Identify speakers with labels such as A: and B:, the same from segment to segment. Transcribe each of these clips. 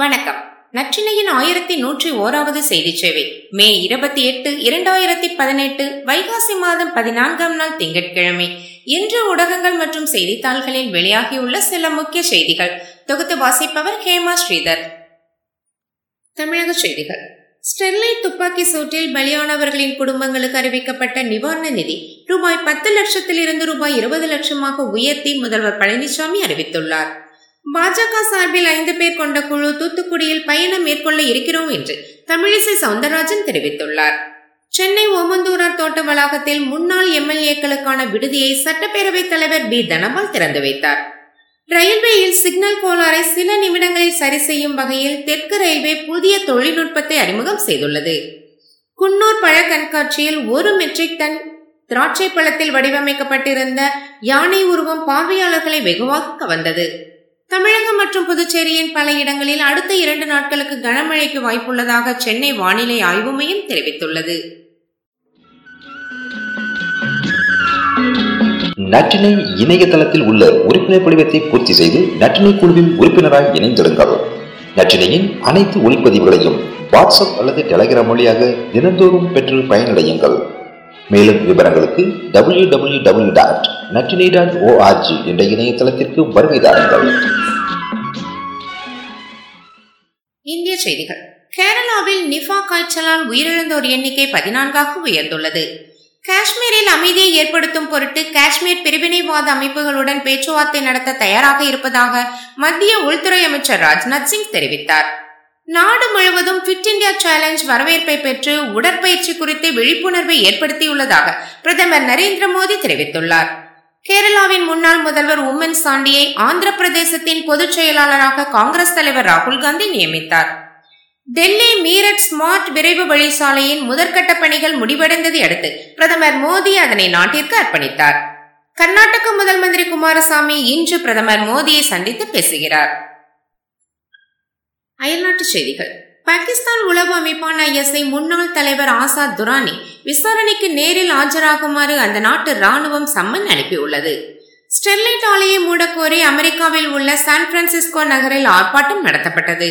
A: வணக்கம் நச்சினையின் ஆயிரத்தி நூற்றி ஓராவது செய்தி சேவை மே இருபத்தி எட்டு இரண்டாயிரத்தி பதினெட்டு வைகாசி மாதம் பதினான்காம் நாள் திங்கட்கிழமை இன்று ஊடகங்கள் மற்றும் செய்தித்தாள்களில் வெளியாகியுள்ள சில முக்கிய செய்திகள் தொகுத்து வாசிப்பவர் ஹேமா ஸ்ரீதர் தமிழக செய்திகள் ஸ்டெர்லைட் துப்பாக்கி சூட்டில் பலியானவர்களின் குடும்பங்களுக்கு அறிவிக்கப்பட்ட நிவாரண நிதி ரூபாய் பத்து லட்சத்திலிருந்து ரூபாய் இருபது லட்சமாக உயர்த்தி முதல்வர் பழனிசாமி அறிவித்துள்ளார் பாஜக சார்பில் ஐந்து பேர் கொண்ட குழு தூத்துக்குடியில் பயணம் மேற்கொள்ள இருக்கிறோம் என்று தமிழிசை சவுந்தரராஜன் தெரிவித்துள்ளார் சென்னை ஓமந்தூரார் தோட்ட வளாகத்தில் முன்னாள் எம்எல்ஏக்களுக்கான விடுதியை சட்டப்பேரவைத் தலைவர் பி தனபால் திறந்து வைத்தார் ரயில்வேயில் சிக்னல் கோளாறை சில நிமிடங்களில் சரி செய்யும் வகையில் தெற்கு ரயில்வே புதிய தொழில்நுட்பத்தை அறிமுகம் செய்துள்ளது குன்னூர் பழ கண்காட்சியில் ஒரு மெட்ரிக் டன் திராட்சை பழத்தில் வடிவமைக்கப்பட்டிருந்த யானை உருவம் பார்வையாளர்களை வெகுவாக கவர்ந்தது தமிழகம் மற்றும் புதுச்சேரியின் பல இடங்களில் அடுத்த இரண்டு நாட்களுக்கு கனமழைக்கு வாய்ப்புள்ளதாக சென்னை வானிலை ஆய்வு மையம் தெரிவித்துள்ளது நட்டினை இணையதளத்தில் உள்ள உறுப்பினர் படிவத்தை பூர்த்தி செய்து நட்டினை குழுவின் உறுப்பினராக இணைந்திருங்கள் நற்றினையின் அனைத்து ஒளிப்பதிவுகளையும் வாட்ஸ்அப் அல்லது டெலிகிராம் வழியாக தினந்தோறும் பெற்று பயனடையுங்கள் மேலும் விவரங்களுக்கு டபிள்யூ டபிள்யூ டபிள்யூ டாட் நட்டினி டாட் ஓஆர்ஜி என்ற இணையதளத்திற்கு வருகை தாருங்கள் இந்திய செய்திகள் கேரளாவில் நிஃபா காய்ச்சலால் உயிரிழந்தோர் எண்ணிக்கை பதினான்காக உயர்ந்துள்ளது காஷ்மீரில் அமைதியை ஏற்படுத்தும் பொருட்டு காஷ்மீர் பிரிவினைவாத அமைப்புகளுடன் பேச்சுவார்த்தை நடத்த தயாராக இருப்பதாக மத்திய உள்துறை அமைச்சர் ராஜ்நாத் சிங் தெரிவித்தார் நாடு முழுவதும் ஃபிட் இந்தியா சேலஞ்ச் வரவேற்பை பெற்று உடற்பயிற்சி குறித்து விழிப்புணர்வை ஏற்படுத்தியுள்ளதாக பிரதமர் நரேந்திர மோடி தெரிவித்துள்ளார் கேரளாவின் முன்னாள் முதல்வர் உம்மன் சாண்டியை ஆந்திர பிரதேசத்தின் பொதுச் செயலாளராக காங்கிரஸ் தலைவர் ராகுல் காந்தி நியமித்தார் டெல்லி மீரட் ஸ்மார்ட் விரைவு வழிசாலையின் முதற்கட்ட பணிகள் முடிவடைந்ததை அடுத்து பிரதமர் மோடி அதனை நாட்டிற்கு அர்ப்பணித்தார் கர்நாடக முதல் மந்திரி குமாரசாமி இன்று பிரதமர் மோடியை சந்தித்து பேசுகிறார் அயல்நாட்டுச் செய்திகள் பாகிஸ்தான் உளவு அமைப்பான ஐஎஸ்ஐ முன்னாள் தலைவர் ஆசாத் துரானி விசாரணைக்கு நேரில் ஆஜராகுமாறு அந்த நாட்டு ராணுவம் சம்மன் அனுப்பியுள்ளது ஸ்டெர்லைட் ஆலையை மூடக்கோரி அமெரிக்காவில் உள்ள சான் பிரான்சிஸ்கோ நகரில் ஆர்ப்பாட்டம் நடத்தப்பட்டது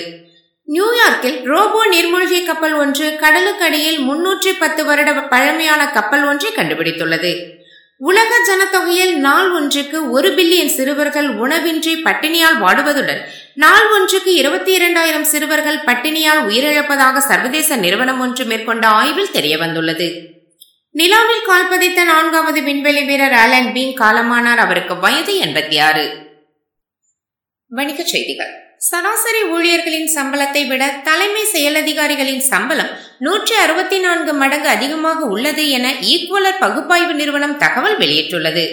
A: நியூயார்க்கில் ரோபோ நீர்மூழ்கி கப்பல் ஒன்று கடலுக்கடியில் முன்னூற்றி பத்து வருட பழமையான கப்பல் ஒன்றை கண்டுபிடித்துள்ளது உலக ஜனத்தொகையில் நாள் ஒன்றுக்கு ஒரு பில்லியன் சிறுவர்கள் உணவின்றி பட்டினியால் வாடுவதுடன் நாள் ஒன்றுக்கு இருபத்தி இரண்டாயிரம் சிறுவர்கள் பட்டினியால் உயிரிழப்பதாக சர்வதேச நிறுவனம் ஒன்று மேற்கொண்ட ஆய்வில் தெரியவந்துள்ளது நிலாவில் கால் பதித்த நான்காவது விண்வெளி வீரர் அலன் பீங் காலமானார் அவருக்கு வயது எண்பத்தி ஆறு வணிகச் செய்திகள் சராசரி ஊழியர்களின் சம்பளத்தை விட தலைமை செயலதிகாரிகளின் சம்பளம் நூற்றி அறுபத்தி நான்கு மடங்கு அதிகமாக உள்ளது என ஈக்குவலர் பகுப்பாய்வு நிறுவனம் தகவல் வெளியிட்டுள்ளது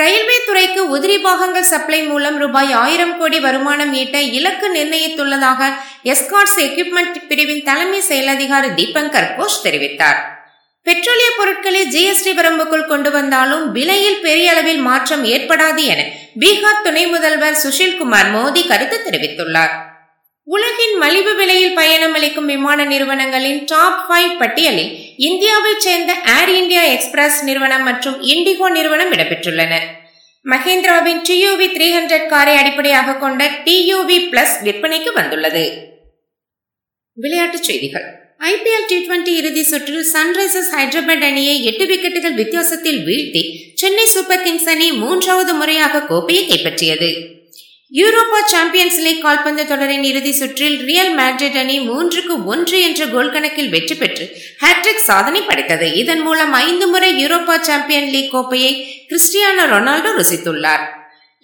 A: ரயில்வே துறைக்கு உதிரி பாகங்கள் சப்ளை மூலம் ரூபாய் ஆயிரம் கோடி வருமானம் ஈட்ட இலக்கு நிர்ணயித்துள்ளதாக எஸ்கார்ட்ஸ் எக்யூப்மெண்ட் பிரிவின் தலைமை செயலதிகாரி தீபங்கர் கோஷ் தெரிவித்தார் பெட்ரோலிய பொருட்களை ஜிஎஸ்டி வரம்புக்குள் கொண்டு வந்தாலும் விலையில் பெரிய அளவில் மாற்றம் ஏற்படாது என பீகார் துணை முதல்வர் சுஷில்குமார் மோடி கருத்து தெரிவித்துள்ளார் உலகின் மலிவு விலையில் பயணம் அளிக்கும் விமான நிறுவனங்களின் டாப் ஃபைவ் பட்டியலில் இந்தியாவைச் சேர்ந்த ஏர் இந்தியா எக்ஸ்பிரஸ் நிறுவனம் மற்றும் இண்டிகோ நிறுவனம் இடம்பெற்றுள்ளன மஹேந்திராவின் டியூவி த்ரீ ஹண்ட்ரட் காரை அடிப்படையாக கொண்ட டியூவி பிளஸ் விற்பனைக்கு வந்துள்ளது விளையாட்டுச் செய்திகள் ஐபிஎல் டி டுவெண்டி இறுதி சுற்றில் சன்ரைசர்ஸ் ஹைதராபாத் அணியை எட்டு விக்கெட்டுகள் வித்தியாசத்தில் வீழ்த்தி சென்னை சூப்பர் கிங்ஸ் அணி மூன்றாவது முறையாக கோப்பையை கைப்பற்றியது யூரோப்பா சாம்பியன்ஸ் லீக் கால்பந்து தொடரின் இறுதி சுற்றில் ரியல் மேட்ரிட் அணி மூன்றுக்கு ஒன்று என்ற கோல் கணக்கில் வெற்றி பெற்று ஹேட்ரிக் சாதனை படைத்தது இதன் மூலம் ஐந்து முறை யூரோப்பா சாம்பியன் லீக் கோப்பையை கிறிஸ்டியானோ ரொனால்டோ ருசித்துள்ளார்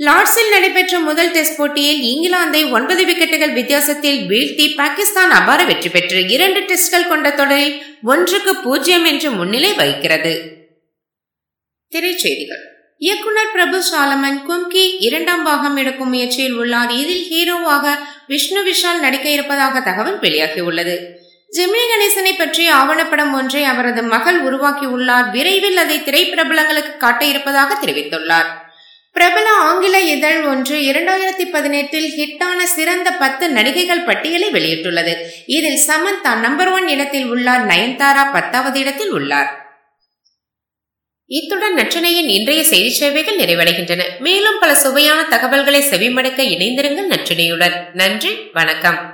A: லார்ட்ஸில் நடைபெற்ற முதல் டெஸ்ட் போட்டியில் இங்கிலாந்தை ஒன்பது விக்கெட்டுகள் வித்தியாசத்தில் வீழ்த்தி பாகிஸ்தான் அபார வெற்றி பெற்று இரண்டு டெஸ்ட்கள் கொண்ட தொடரில் ஒன்றுக்கு பூஜ்ஜியம் என்று முன்னிலை வகிக்கிறது திரைச்செய்திகள் இயக்குனர் பிரபு சாலமன் கும்கி இரண்டாம் பாகம் எடுக்கும் முயற்சியில் உள்ளார் இதில் ஹீரோவாக விஷ்ணு விஷால் நடிக்க இருப்பதாக தகவல் வெளியாகியுள்ளது ஜெமினி கணேசனை பற்றிய ஆவணப்படம் ஒன்றை அவரது மகள் உருவாக்கியுள்ளார் விரைவில் அதை திரைப்பிரபலங்களுக்கு காட்ட இருப்பதாக தெரிவித்துள்ளார் பிரபல ஆங்கில இதழ் ஒன்று இரண்டாயிரத்தி பதினெட்டில் ஹிட்டான சிறந்த பத்து நடிகைகள் பட்டியலை வெளியிட்டுள்ளது இதில் சமந்தா நம்பர் ஒன் இடத்தில் உள்ளார் நயன்தாரா பத்தாவது இடத்தில் உள்ளார் இத்துடன் நற்றினையின் இன்றைய செய்தி சேவைகள் நிறைவடைகின்றன மேலும் பல சுவையான தகவல்களை செவிமடுக்க இணைந்திருங்கள் நற்றினையுடன் நன்றி வணக்கம்